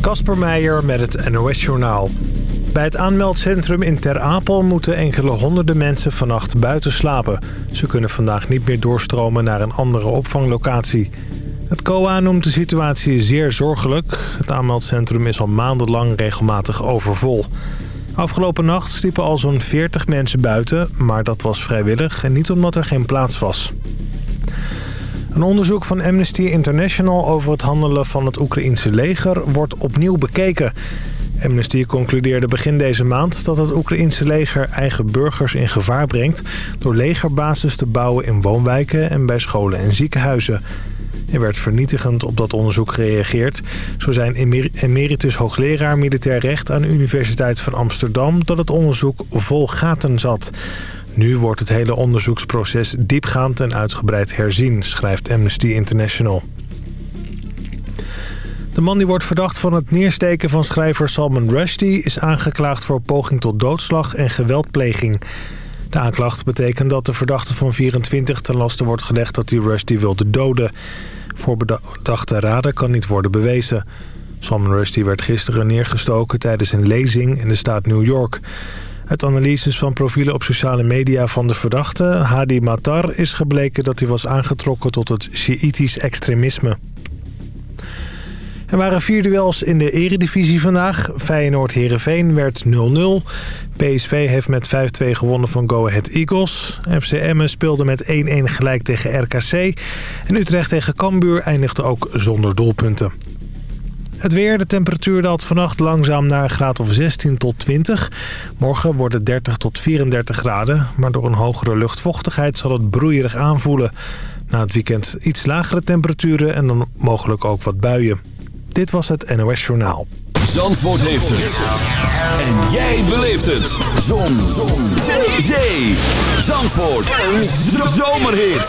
Kasper Meijer met het NOS-journaal. Bij het aanmeldcentrum in Ter Apel moeten enkele honderden mensen vannacht buiten slapen. Ze kunnen vandaag niet meer doorstromen naar een andere opvanglocatie. Het COA noemt de situatie zeer zorgelijk. Het aanmeldcentrum is al maandenlang regelmatig overvol. Afgelopen nacht sliepen al zo'n 40 mensen buiten, maar dat was vrijwillig en niet omdat er geen plaats was. Een onderzoek van Amnesty International over het handelen van het Oekraïense leger wordt opnieuw bekeken. Amnesty concludeerde begin deze maand dat het Oekraïense leger eigen burgers in gevaar brengt... door legerbasis te bouwen in woonwijken en bij scholen en ziekenhuizen. Er werd vernietigend op dat onderzoek gereageerd. Zo zijn emeritus hoogleraar militair recht aan de Universiteit van Amsterdam... dat het onderzoek vol gaten zat. Nu wordt het hele onderzoeksproces diepgaand en uitgebreid herzien, schrijft Amnesty International. De man die wordt verdacht van het neersteken van schrijver Salman Rushdie... is aangeklaagd voor poging tot doodslag en geweldpleging. De aanklacht betekent dat de verdachte van 24 ten laste wordt gelegd dat hij Rushdie wilde doden. Voor bedachte raden kan niet worden bewezen. Salman Rushdie werd gisteren neergestoken tijdens een lezing in de staat New York. Uit analyses van profielen op sociale media van de verdachte, Hadi Matar... is gebleken dat hij was aangetrokken tot het Sjiïtisch extremisme. Er waren vier duels in de eredivisie vandaag. Feyenoord-Herenveen werd 0-0. PSV heeft met 5-2 gewonnen van Go Ahead Eagles. FC Emmen speelde met 1-1 gelijk tegen RKC. En Utrecht tegen Cambuur eindigde ook zonder doelpunten. Het weer, de temperatuur daalt vannacht langzaam naar een graad of 16 tot 20. Morgen wordt het 30 tot 34 graden. Maar door een hogere luchtvochtigheid zal het broeierig aanvoelen. Na het weekend iets lagere temperaturen en dan mogelijk ook wat buien. Dit was het NOS Journaal. Zandvoort heeft het. En jij beleeft het. Zon. Zon. Zee. Zandvoort. Een zomerhit.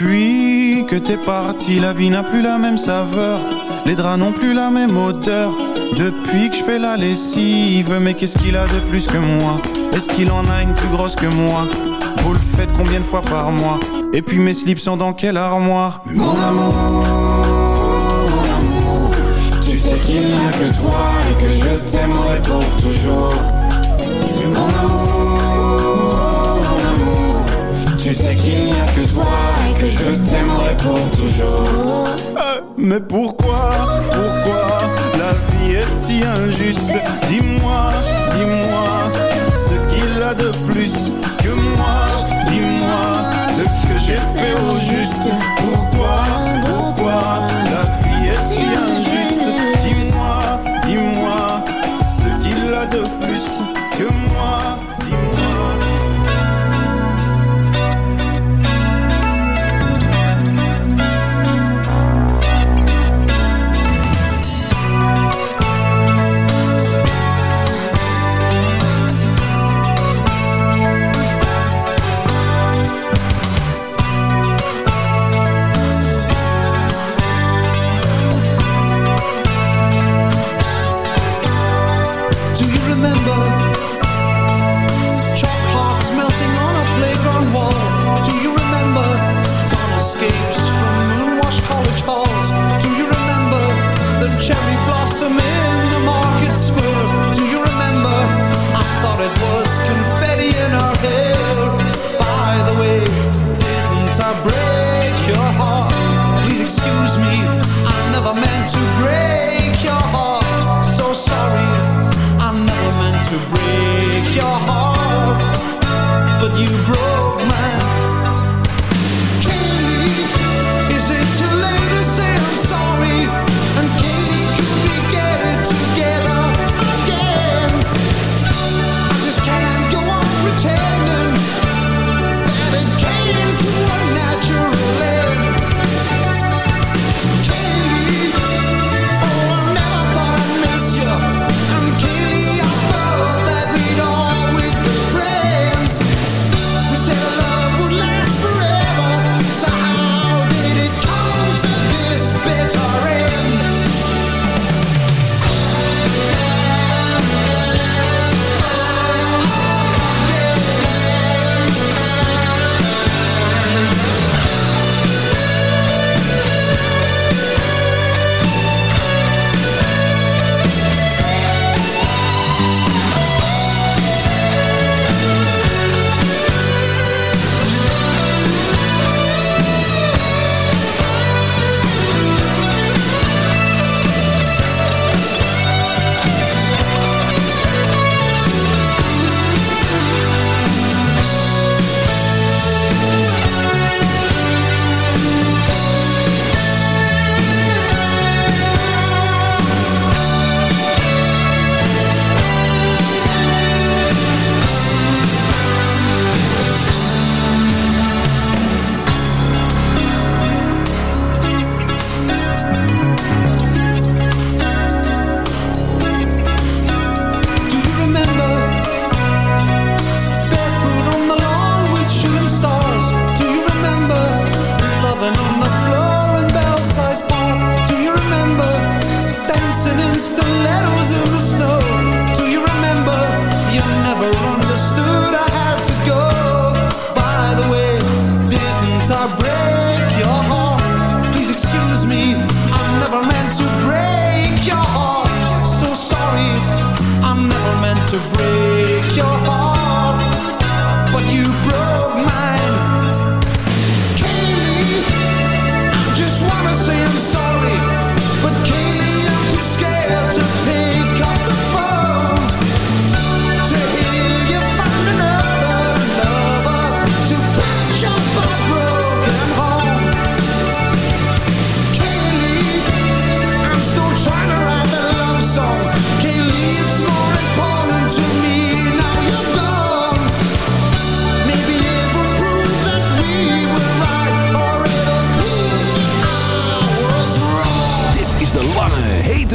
Depuis que t'es parti, la vie n'a plus la même saveur. Les draps n'ont plus la même odeur. Depuis que je fais la lessive, mais qu'est-ce qu'il a de plus que moi? Est-ce qu'il en a une plus grosse que moi? Vous le faites combien de fois par mois? Et puis mes slips sont dans quelle armoire? Mon amour, mais pourquoi,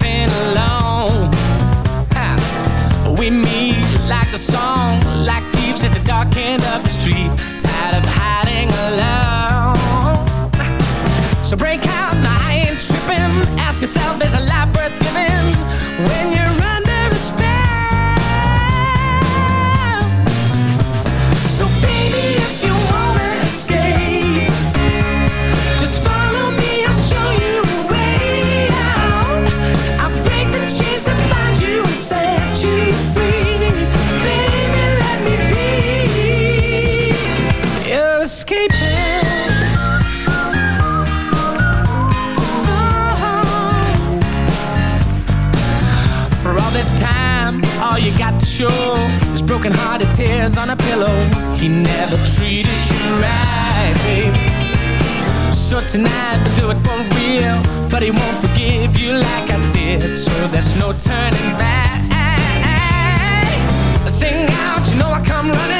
been alone. Ha. We meet like a song, like thieves at the dark end of the street. Tired of hiding alone. So break out, now I ain't tripping. Ask yourself, is a life worth living? When you hairs on a pillow. He never treated you right, babe. So tonight I'll do it for real But he won't forgive you like I did. So there's no turning back. Sing out, you know I come running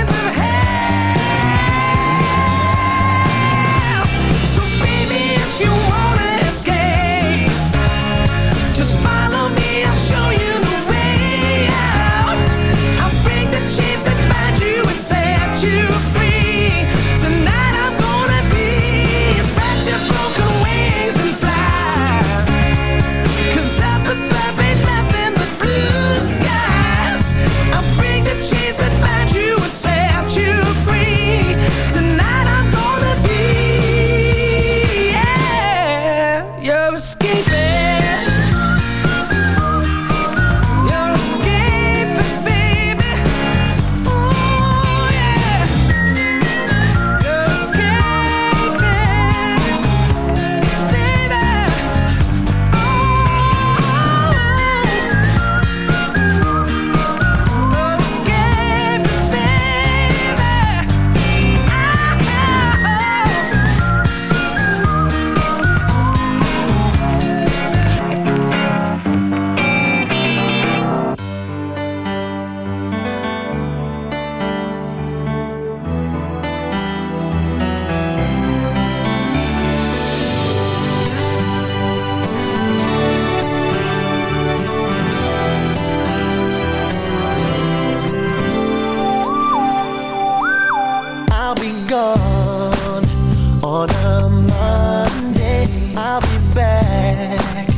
Monday. I'll be back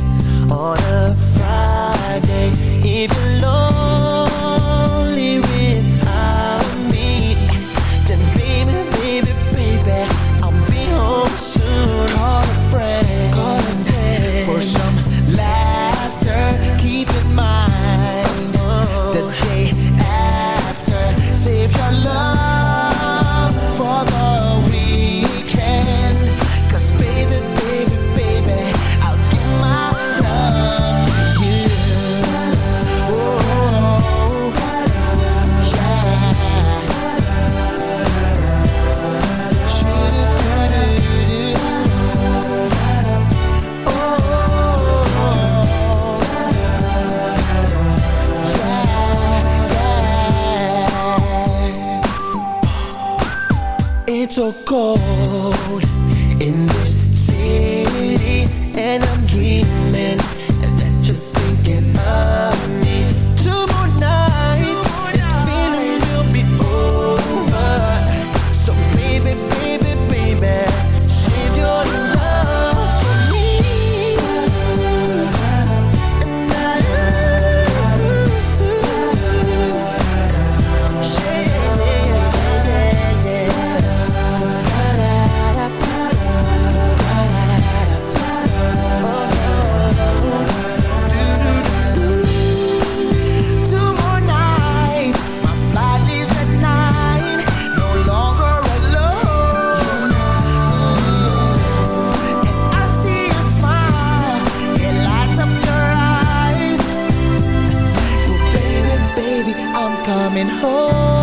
on a Friday. If you're lonely. coming home.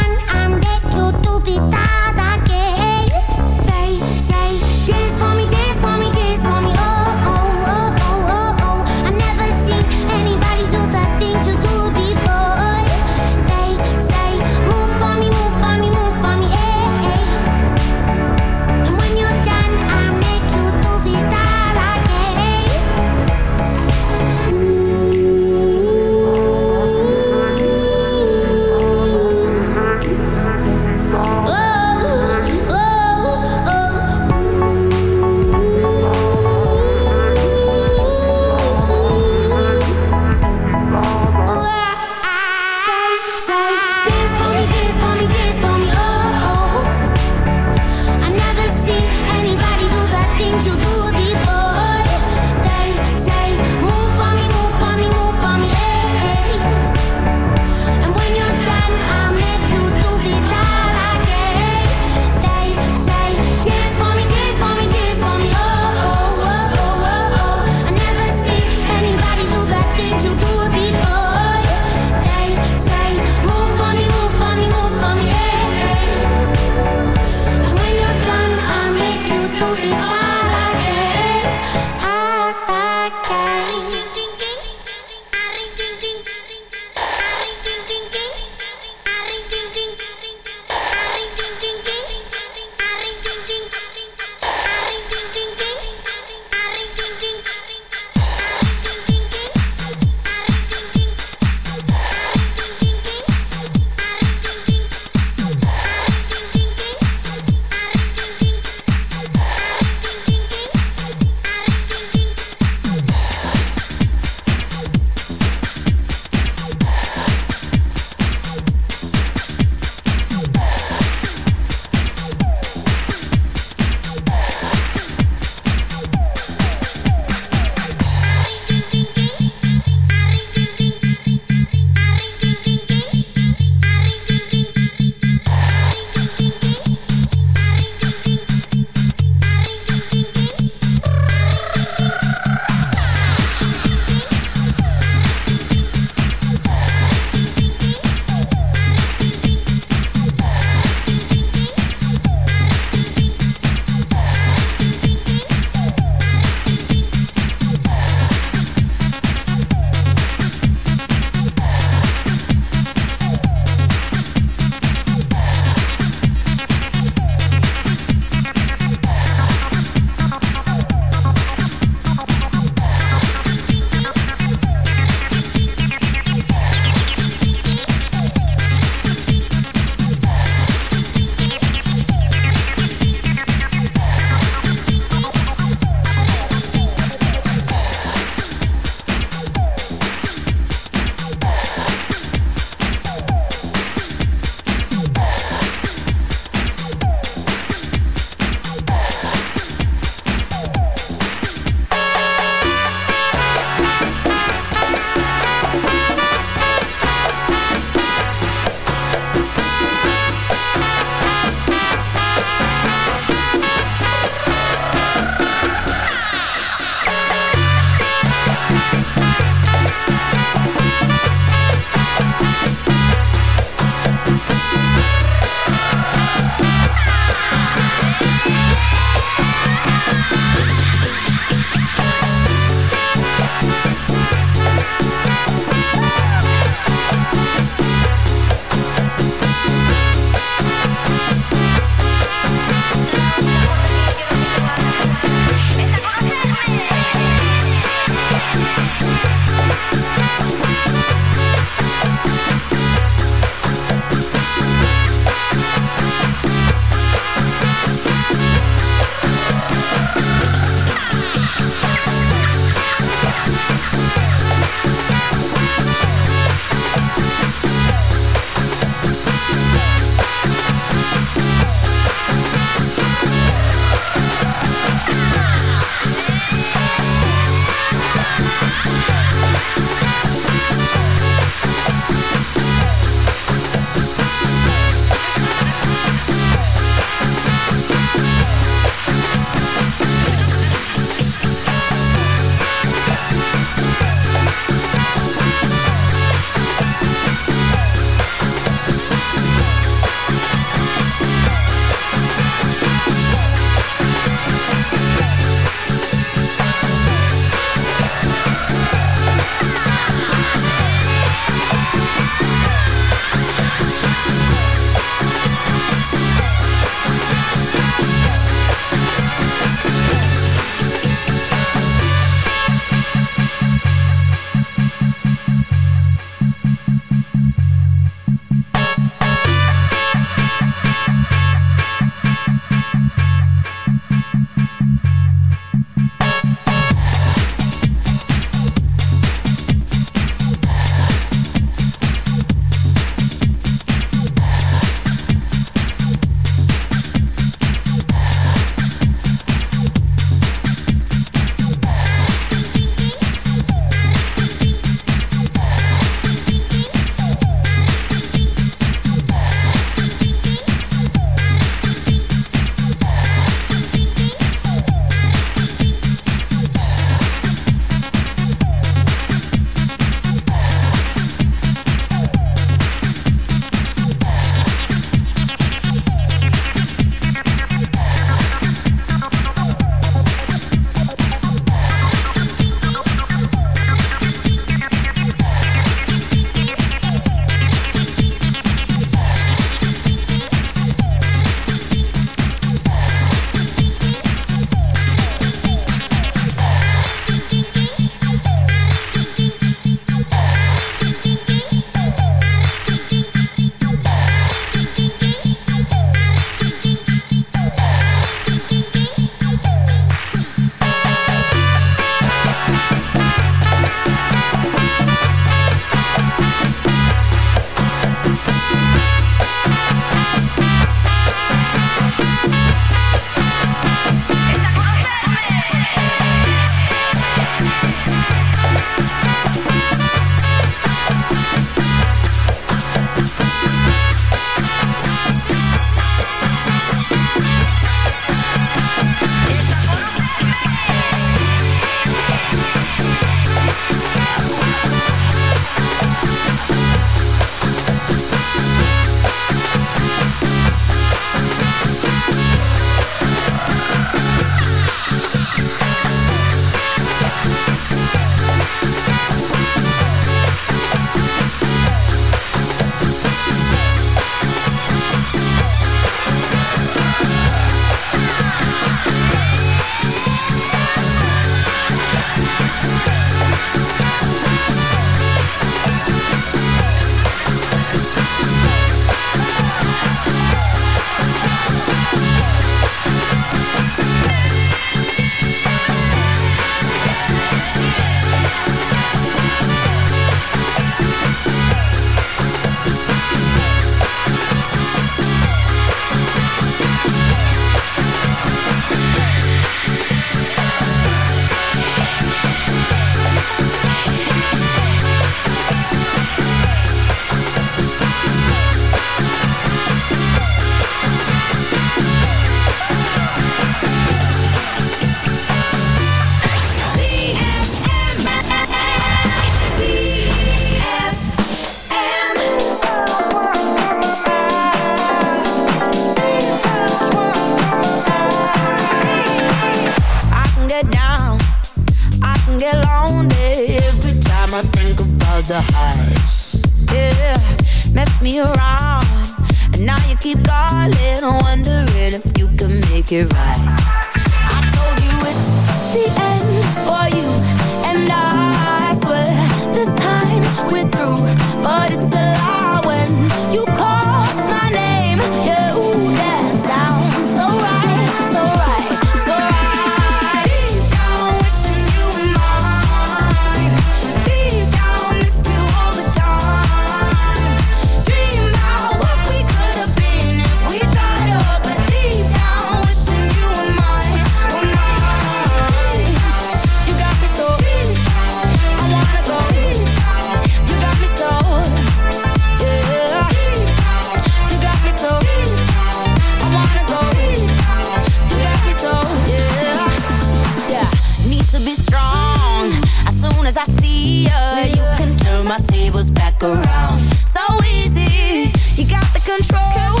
My tables back around. So easy, you got the control.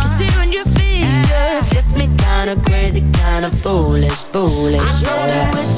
Just hearing your speakers gets me kinda crazy, kinda foolish, foolish. I told you it's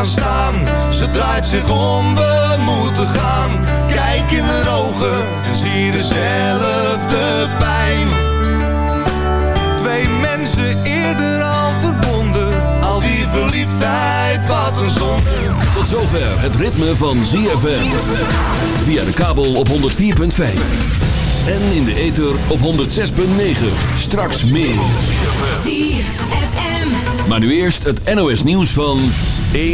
Gaan staan. Ze draait zich om, we moeten gaan. Kijk in haar ogen en zie dezelfde pijn. Twee mensen eerder al verbonden. Al die verliefdheid, wat een zonde. Tot zover het ritme van ZFM. Via de kabel op 104.5. En in de ether op 106.9. Straks meer. Maar nu eerst het NOS nieuws van 1